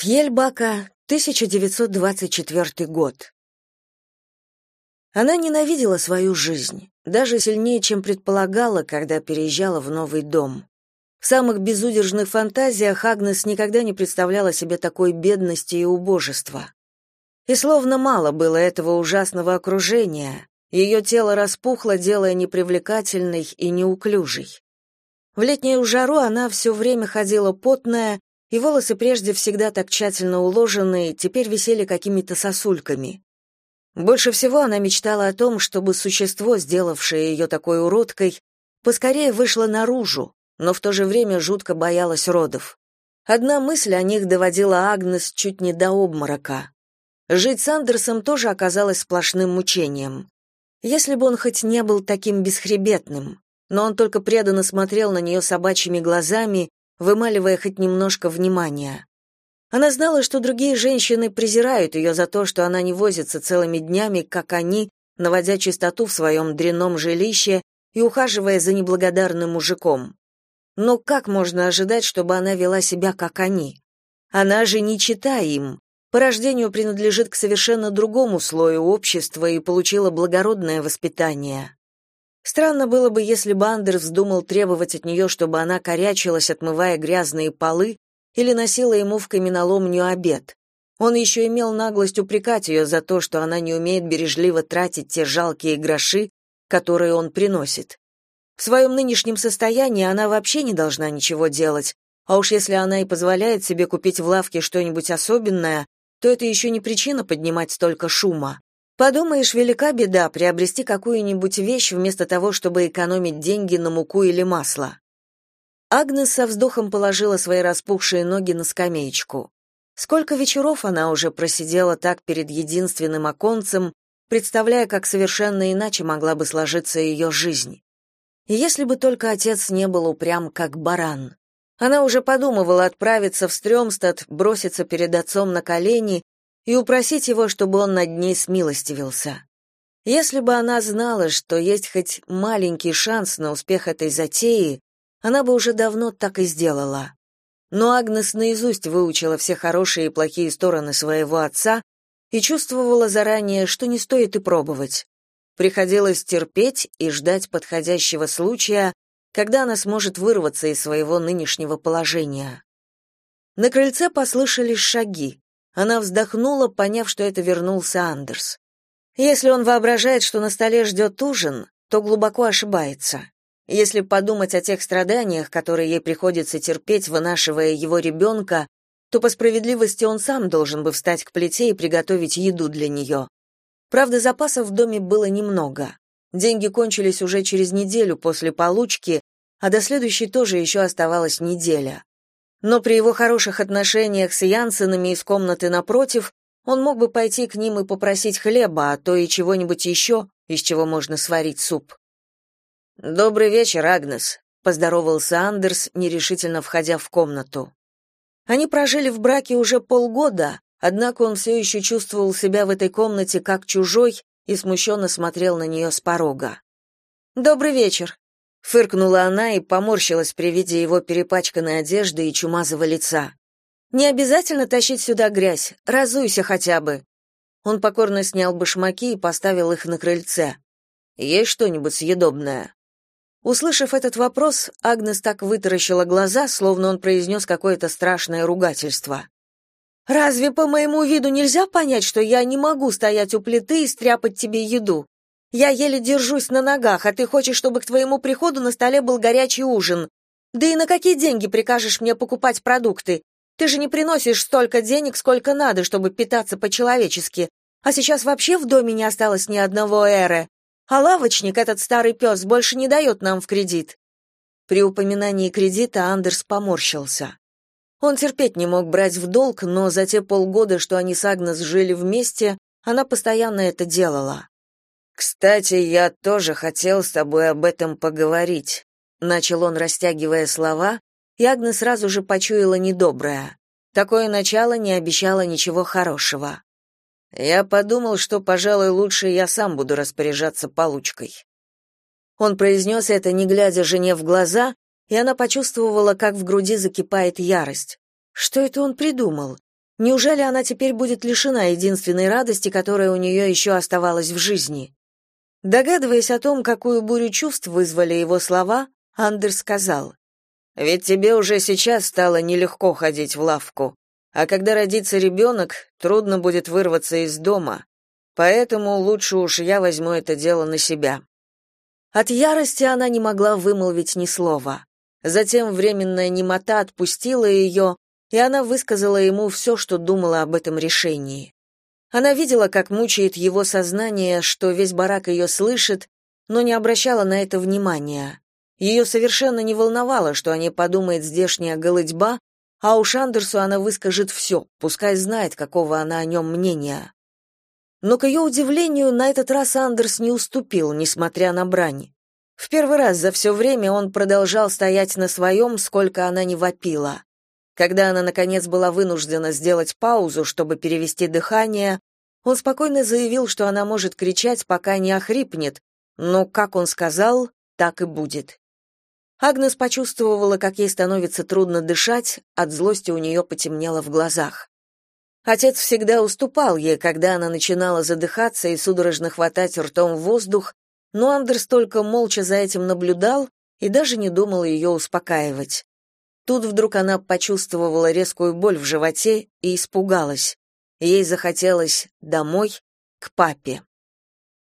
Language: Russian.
Фьельбака, 1924 год. Она ненавидела свою жизнь, даже сильнее, чем предполагала, когда переезжала в новый дом. В самых безудержных фантазиях Агнес никогда не представляла себе такой бедности и убожества. И словно мало было этого ужасного окружения, ее тело распухло, делая непривлекательной и неуклюжей. В летнюю жару она все время ходила потная, и волосы прежде всегда так тщательно уложенные, теперь висели какими-то сосульками. Больше всего она мечтала о том, чтобы существо, сделавшее ее такой уродкой, поскорее вышло наружу, но в то же время жутко боялась родов. Одна мысль о них доводила Агнес чуть не до обморока. Жить с Андерсом тоже оказалось сплошным мучением. Если бы он хоть не был таким бесхребетным, но он только преданно смотрел на нее собачьими глазами вымаливая хоть немножко внимания. Она знала, что другие женщины презирают ее за то, что она не возится целыми днями, как они, наводя чистоту в своем дрянном жилище и ухаживая за неблагодарным мужиком. Но как можно ожидать, чтобы она вела себя, как они? Она же не чита им, по рождению принадлежит к совершенно другому слою общества и получила благородное воспитание. Странно было бы, если бы Андер вздумал требовать от нее, чтобы она корячилась, отмывая грязные полы, или носила ему в каменоломню обед. Он еще имел наглость упрекать ее за то, что она не умеет бережливо тратить те жалкие гроши, которые он приносит. В своем нынешнем состоянии она вообще не должна ничего делать, а уж если она и позволяет себе купить в лавке что-нибудь особенное, то это еще не причина поднимать столько шума. Подумаешь, велика беда приобрести какую-нибудь вещь вместо того, чтобы экономить деньги на муку или масло. Агнес со вздохом положила свои распухшие ноги на скамеечку. Сколько вечеров она уже просидела так перед единственным оконцем, представляя, как совершенно иначе могла бы сложиться ее жизнь. Если бы только отец не был упрям, как баран. Она уже подумывала отправиться в Стрёмстад, броситься перед отцом на колени и упросить его, чтобы он над ней смилостивился. Если бы она знала, что есть хоть маленький шанс на успех этой затеи, она бы уже давно так и сделала. Но Агнес наизусть выучила все хорошие и плохие стороны своего отца и чувствовала заранее, что не стоит и пробовать. Приходилось терпеть и ждать подходящего случая, когда она сможет вырваться из своего нынешнего положения. На крыльце послышались шаги. Она вздохнула, поняв, что это вернулся Андерс. Если он воображает, что на столе ждет ужин, то глубоко ошибается. Если подумать о тех страданиях, которые ей приходится терпеть, вынашивая его ребенка, то по справедливости он сам должен бы встать к плите и приготовить еду для нее. Правда, запасов в доме было немного. Деньги кончились уже через неделю после получки, а до следующей тоже еще оставалась неделя но при его хороших отношениях с Янсенами из комнаты напротив он мог бы пойти к ним и попросить хлеба, а то и чего-нибудь еще, из чего можно сварить суп. «Добрый вечер, Агнес», — поздоровался Андерс, нерешительно входя в комнату. Они прожили в браке уже полгода, однако он все еще чувствовал себя в этой комнате как чужой и смущенно смотрел на нее с порога. «Добрый вечер», Фыркнула она и поморщилась при виде его перепачканной одежды и чумазого лица. «Не обязательно тащить сюда грязь, разуйся хотя бы». Он покорно снял башмаки и поставил их на крыльце. «Есть что-нибудь съедобное?» Услышав этот вопрос, Агнес так вытаращила глаза, словно он произнес какое-то страшное ругательство. «Разве по моему виду нельзя понять, что я не могу стоять у плиты и стряпать тебе еду? Я еле держусь на ногах, а ты хочешь, чтобы к твоему приходу на столе был горячий ужин. Да и на какие деньги прикажешь мне покупать продукты? Ты же не приносишь столько денег, сколько надо, чтобы питаться по-человечески. А сейчас вообще в доме не осталось ни одного эры. А лавочник, этот старый пес, больше не дает нам в кредит». При упоминании кредита Андерс поморщился. Он терпеть не мог брать в долг, но за те полгода, что они с Агнес жили вместе, она постоянно это делала. Кстати, я тоже хотел с тобой об этом поговорить, начал он, растягивая слова, и Агна сразу же почуяла недоброе. Такое начало не обещало ничего хорошего. Я подумал, что, пожалуй, лучше я сам буду распоряжаться получкой. Он произнес это, не глядя жене в глаза, и она почувствовала, как в груди закипает ярость. Что это он придумал? Неужели она теперь будет лишена единственной радости, которая у нее еще оставалась в жизни? Догадываясь о том, какую бурю чувств вызвали его слова, Андерс сказал, «Ведь тебе уже сейчас стало нелегко ходить в лавку, а когда родится ребенок, трудно будет вырваться из дома, поэтому лучше уж я возьму это дело на себя». От ярости она не могла вымолвить ни слова. Затем временная немота отпустила ее, и она высказала ему все, что думала об этом решении. Она видела, как мучает его сознание, что весь барак ее слышит, но не обращала на это внимания. Ее совершенно не волновало, что о ней подумает здешняя голыдьба, а уж Андерсу она выскажет все, пускай знает, какого она о нем мнения. Но, к ее удивлению, на этот раз Андерс не уступил, несмотря на брань. В первый раз за все время он продолжал стоять на своем, сколько она не вопила. Когда она, наконец, была вынуждена сделать паузу, чтобы перевести дыхание, он спокойно заявил, что она может кричать, пока не охрипнет, но, как он сказал, так и будет. Агнес почувствовала, как ей становится трудно дышать, от злости у нее потемнело в глазах. Отец всегда уступал ей, когда она начинала задыхаться и судорожно хватать ртом воздух, но Андерс только молча за этим наблюдал и даже не думал ее успокаивать. Тут вдруг она почувствовала резкую боль в животе и испугалась. Ей захотелось домой, к папе.